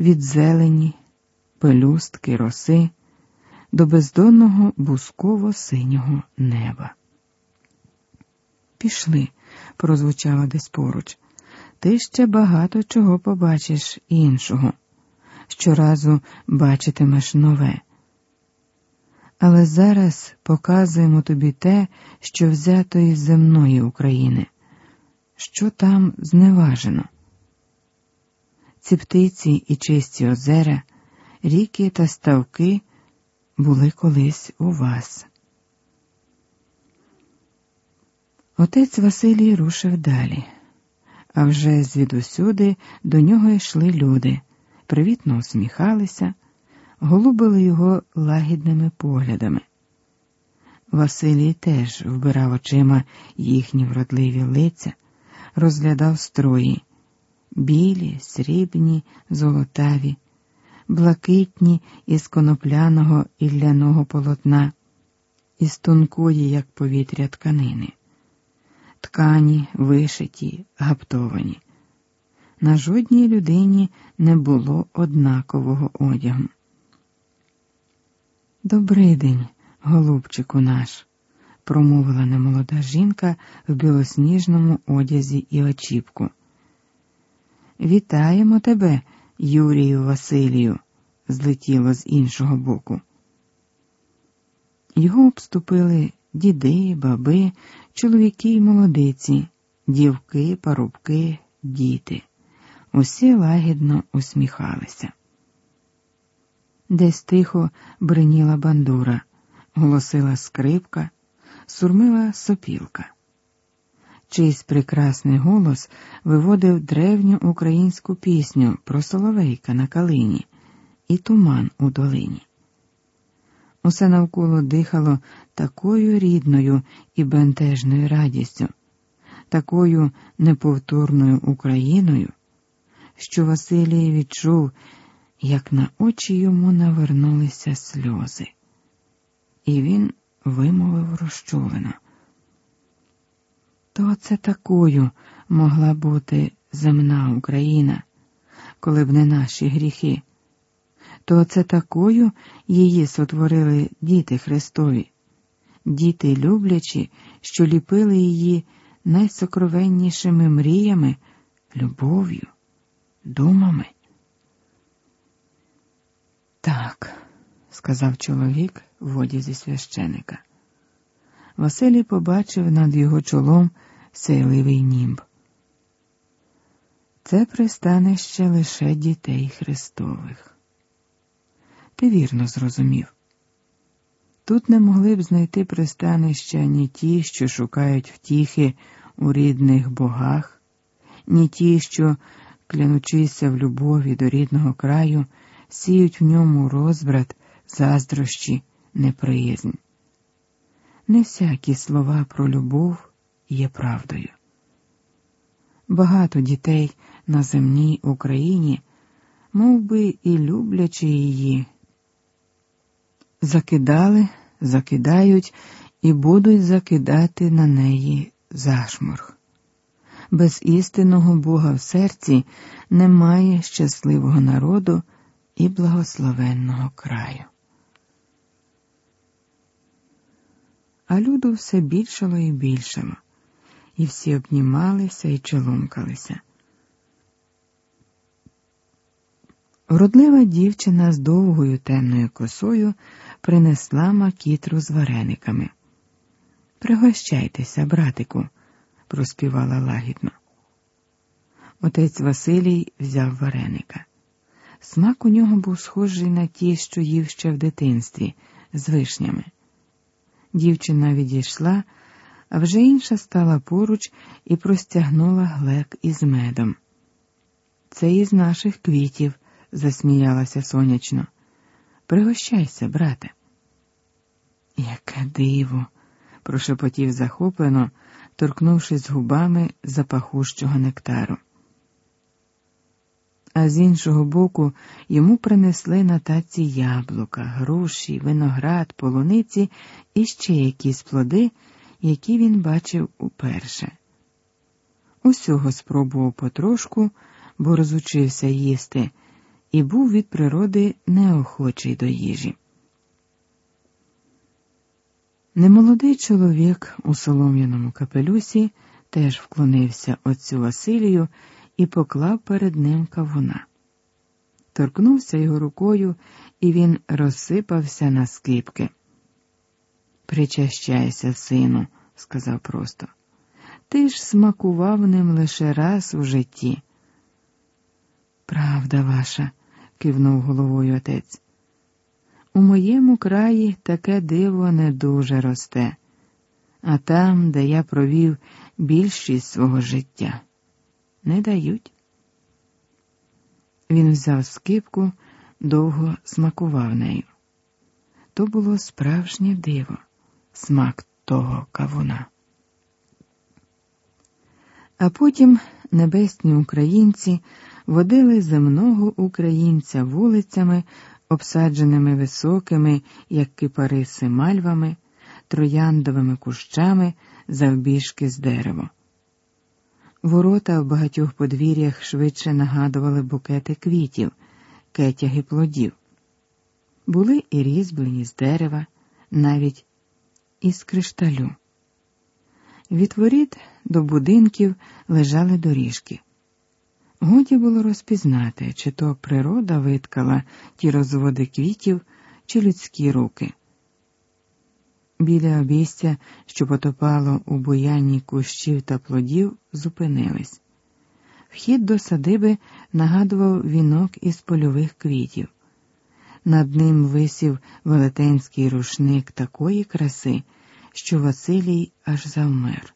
від зелені, пелюстки, роси до бездонного бусково-синього неба. Пішли, прозвучало десь поруч. Ти ще багато чого побачиш іншого. Щоразу бачитимеш нове. Але зараз показуємо тобі те, що взято із земної України, що там зневажено. Ці птиці і чисті озера, ріки та ставки були колись у вас. Отець Василій рушив далі, а вже звідусюди до нього йшли люди, привітно усміхалися, голубили його лагідними поглядами. Василій теж вбирав очима їхні вродливі лиця, розглядав строї білі, срібні, золотаві, блакитні із конопляного і ляного полотна, із тонкої, як повітря, тканини, ткані, вишиті, гаптовані. На жодній людині не було однакового одягу. Добрий день, голубчику наш, промовила немолода жінка в білосніжному одязі і очіпку. Вітаємо тебе, Юрію Василію, злетіло з іншого боку. Його обступили діди, баби, чоловіки й молодиці, дівки, парубки, діти. Усі лагідно усміхалися. Десь тихо бриніла бандура, голосила скрипка, сурмила сопілка. Чийсь прекрасний голос виводив древню українську пісню про соловейка на калині і туман у долині. Усе навколо дихало такою рідною і бентежною радістю, такою неповторною Україною, що Василій відчув, як на очі йому навернулися сльози, і він вимовив розчулено то це такою могла бути земна Україна, коли б не наші гріхи, то це такою її сотворили діти Христові, діти люблячі, що ліпили її найсокровеннішими мріями, любов'ю, думами. Так, сказав чоловік в одязі священика. Василій побачив над його чолом сейливий німб. Це пристанище лише дітей Христових. Ти вірно зрозумів. Тут не могли б знайти пристанища ні ті, що шукають втіхи у рідних богах, ні ті, що, клянучися в любові до рідного краю, сіють в ньому розбрат, заздрощі, неприязнь. Не всякі слова про любов є правдою. Багато дітей на земній Україні, мов би і люблячи її, закидали, закидають і будуть закидати на неї зашморг. Без істинного Бога в серці немає щасливого народу і благословенного краю. а люду все більшало і більшало, і всі обнімалися і челумкалися. Вродлива дівчина з довгою темною косою принесла макітру з варениками. Пригощайтеся, братику, проспівала лагідно. Отець Василій взяв вареника. Смак у нього був схожий на ті, що їв ще в дитинстві, з вишнями. Дівчина відійшла, а вже інша стала поруч і простягнула глек із медом. Це із наших квітів, засміялася сонячно. Пригощайся, брате. Яке диво, прошепотів захоплено, торкнувшись губами запахущого нектару. А з іншого боку йому принесли на таці яблука, груші, виноград, полуниці і ще якісь плоди, які він бачив уперше. Усього спробував потрошку, бо розучився їсти, і був від природи неохочий до їжі. Немолодий чоловік у солом'яному капелюсі теж вклонився отцю Василію і поклав перед ним кавуна. Торкнувся його рукою, і він розсипався на скипки. Причащайся, сину, сказав просто. Ти ж смакував ним лише раз у житті. Правда ваша, кивнув головою отець. У моєму краї таке диво не дуже росте, а там, де я провів більшість свого життя, не дають. Він взяв скипку, довго смакував нею. То було справжнє диво, смак того кавуна. А потім небесні українці водили земного українця вулицями, обсадженими високими, як кипариси мальвами, трояндовими кущами завбіжки з дерева. Ворота в багатьох подвір'ях швидше нагадували букети квітів, кетяги плодів. Були і різьблені з дерева, навіть із кришталю. Від воріт до будинків лежали доріжки. Годі було розпізнати, чи то природа виткала ті розводи квітів, чи людські руки. Біля обійстя, що потопало у буянні кущів та плодів, зупинились. Вхід до садиби нагадував вінок із польових квітів. Над ним висів велетенський рушник такої краси, що Василій аж завмер.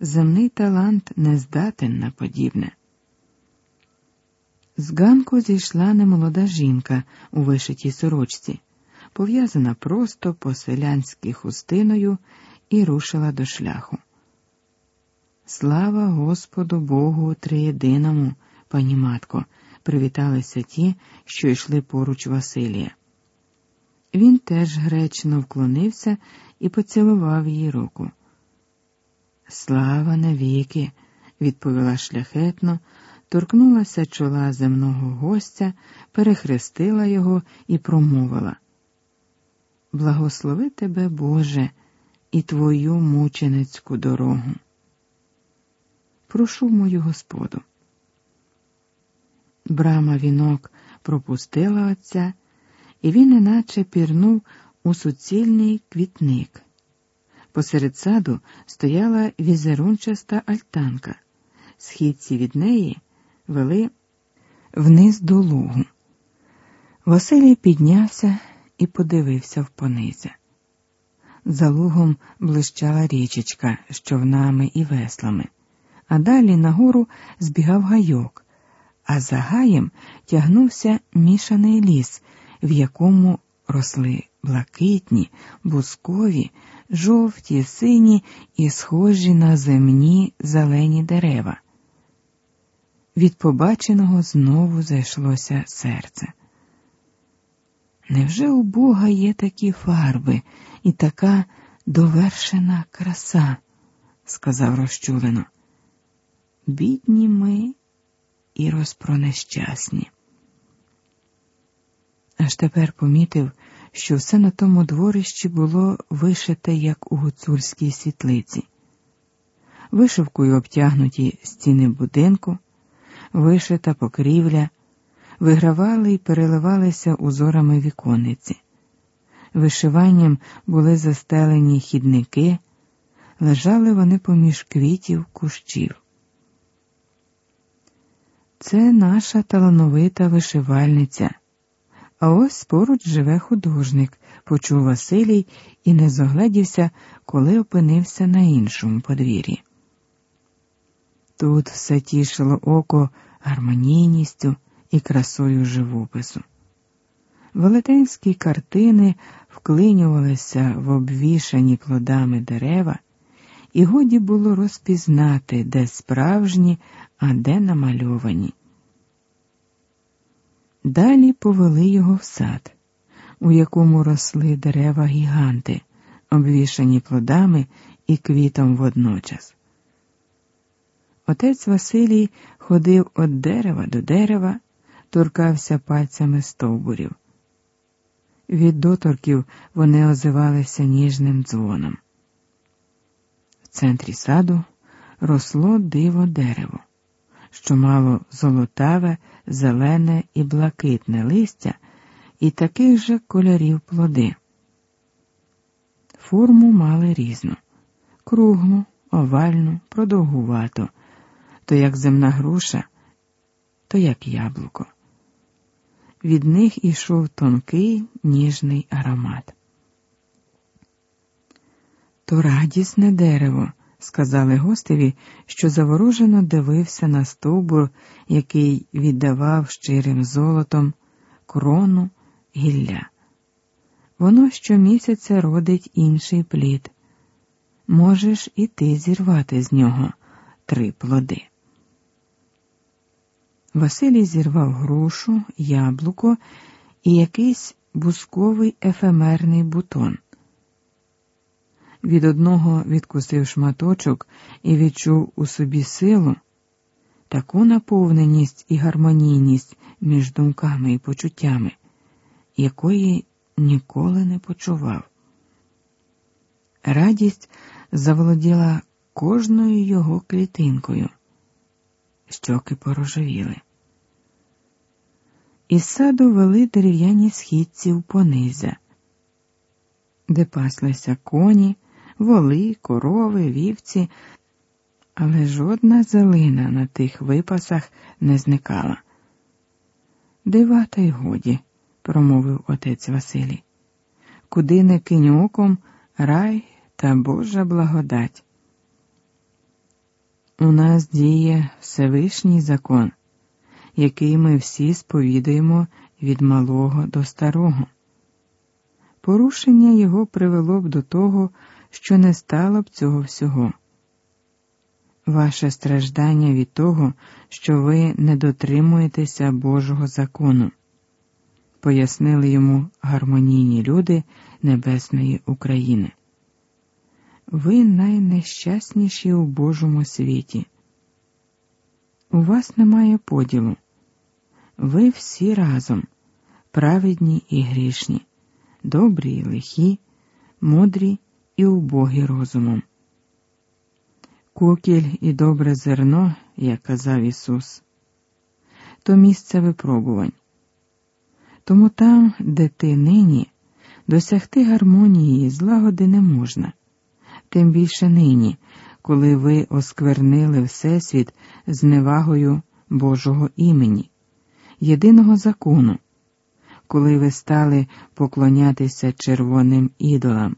Земний талант не здатен на подібне. З ганку зійшла немолода жінка у вишитій сорочці, пов'язана просто по селянськи хустиною і рушила до шляху. Слава Господу Богу Триєдиному, пані матко, привіталися ті, що йшли поруч Василія. Він теж гречно вклонився і поцілував її руку. Слава навіки, відповіла шляхетно, торкнулася чола земного гостя, перехрестила його і промовила. Благослови тебе, Боже, і твою мученицьку дорогу. Прошу мою Господу. Брама вінок пропустила отця, і він іначе пірнув у суцільний квітник. Посеред саду стояла візерунчаста альтанка, східці від неї вели вниз до лугу. Василій піднявся і подивився в понизя. За лугом блищала річечка з човнами і веслами, а далі нагору збігав гайок, а за гаєм тягнувся мішаний ліс, в якому росли блакитні, бускові, жовті, сині і схожі на земні зелені дерева. Від побаченого знову зайшлося серце. Невже у Бога є такі фарби і така довершена краса? сказав розчулено. Бідні ми і розпронещасні. Аж тепер помітив, що все на тому дворищі було вишите, як у гуцульській світлиці. Вишивкою обтягнуті стіни будинку, вишита покрівля, вигравали і переливалися узорами віконниці. Вишиванням були застелені хідники, лежали вони поміж квітів кущів. Це наша талановита вишивальниця. А ось поруч живе художник, почув Василій і не зогледівся, коли опинився на іншому подвір'ї. Тут все тішило око гармонійністю і красою живопису. Велетенські картини вклинювалися в обвішані плодами дерева, і годі було розпізнати, де справжні, а де намальовані. Далі повели його в сад, у якому росли дерева гіганти, обвішані плодами і квітом водночас. Отець Василій ходив від дерева до дерева, торкався пальцями стовбурів. Від доторків вони озивалися ніжним дзвоном. В центрі саду росло диво дерево, що мало золотаве, зелене і блакитне листя і таких же кольорів плоди. Форму мали різну круглу, овальну, продовгувату, то як земна груша, то як яблуко. Від них ішов тонкий ніжний аромат. То радісне дерево, сказали гостеві, що заворожено дивився на стовбур, який віддавав щирим золотом крону гілля. Воно щомісяця родить інший плід. Можеш і ти зірвати з нього три плоди. Василій зірвав грушу, яблуко і якийсь бусковий ефемерний бутон. Від одного відкусив шматочок і відчув у собі силу, таку наповненість і гармонійність між думками і почуттями, якої ніколи не почував. Радість заволоділа кожною його клітинкою, щоки порожевіли. Із саду вели дерев'яні східці в понизя, де паслися коні, воли, корови, вівці, але жодна зелина на тих випасах не зникала. Дива та й годі, промовив отець Василій. Куди не кинь оком, рай та Божа благодать. У нас діє Всевишній закон, який ми всі сповідуємо від малого до старого. Порушення його привело б до того, що не стало б цього всього. Ваше страждання від того, що ви не дотримуєтеся Божого закону, пояснили йому гармонійні люди Небесної України. Ви найнещасніші у Божому світі. У вас немає поділу. Ви всі разом, праведні і грішні, добрі і лихі, мудрі і убогі розумом. Кукіль і добре зерно, як казав Ісус, то місце випробувань. Тому там, де ти нині, досягти гармонії і злагоди не можна тим більше нині, коли ви осквернили Всесвіт з невагою Божого імені, єдиного закону, коли ви стали поклонятися червоним ідолам.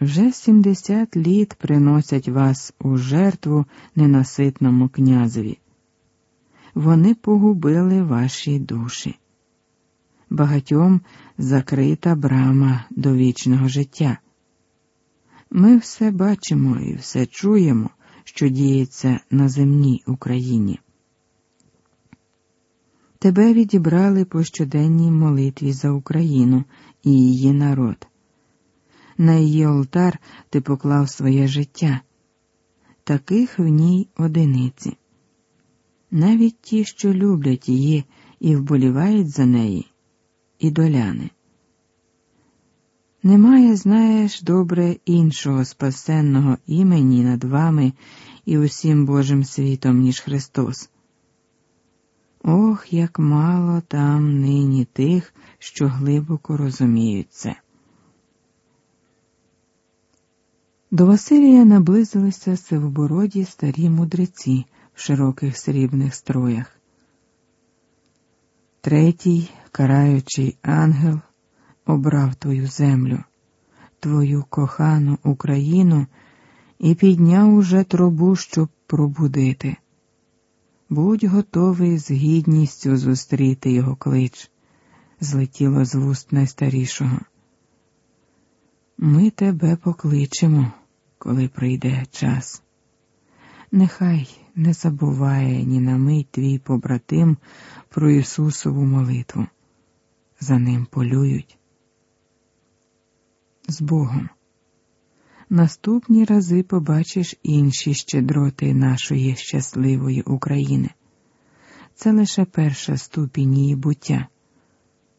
Вже сімдесят літ приносять вас у жертву ненаситному князеві. Вони погубили ваші душі. Багатьом закрита брама до вічного життя. Ми все бачимо і все чуємо, що діється на земній Україні. Тебе відібрали по щоденній молитві за Україну і її народ. На її олтар ти поклав своє життя, таких в ній одиниці. Навіть ті, що люблять її і вболівають за неї, і доляни. Немає, знаєш, добре іншого спасенного імені над вами і усім Божим світом, ніж Христос. Ох, як мало там нині тих, що глибоко розуміють це. До Василія наблизилися сивобороді старі мудреці в широких срібних строях. Третій, караючий ангел, обрав твою землю, твою кохану Україну і підняв уже трубу, щоб пробудити. Будь готовий з гідністю зустріти його клич, злетіло з вуст найстарішого. Ми тебе покличемо, коли прийде час. Нехай не забуває ні на мить твій побратим про Ісусову молитву. За ним полюють з Богом. Наступні рази побачиш інші щедроти нашої щасливої України. це лише перша ступінь її буття.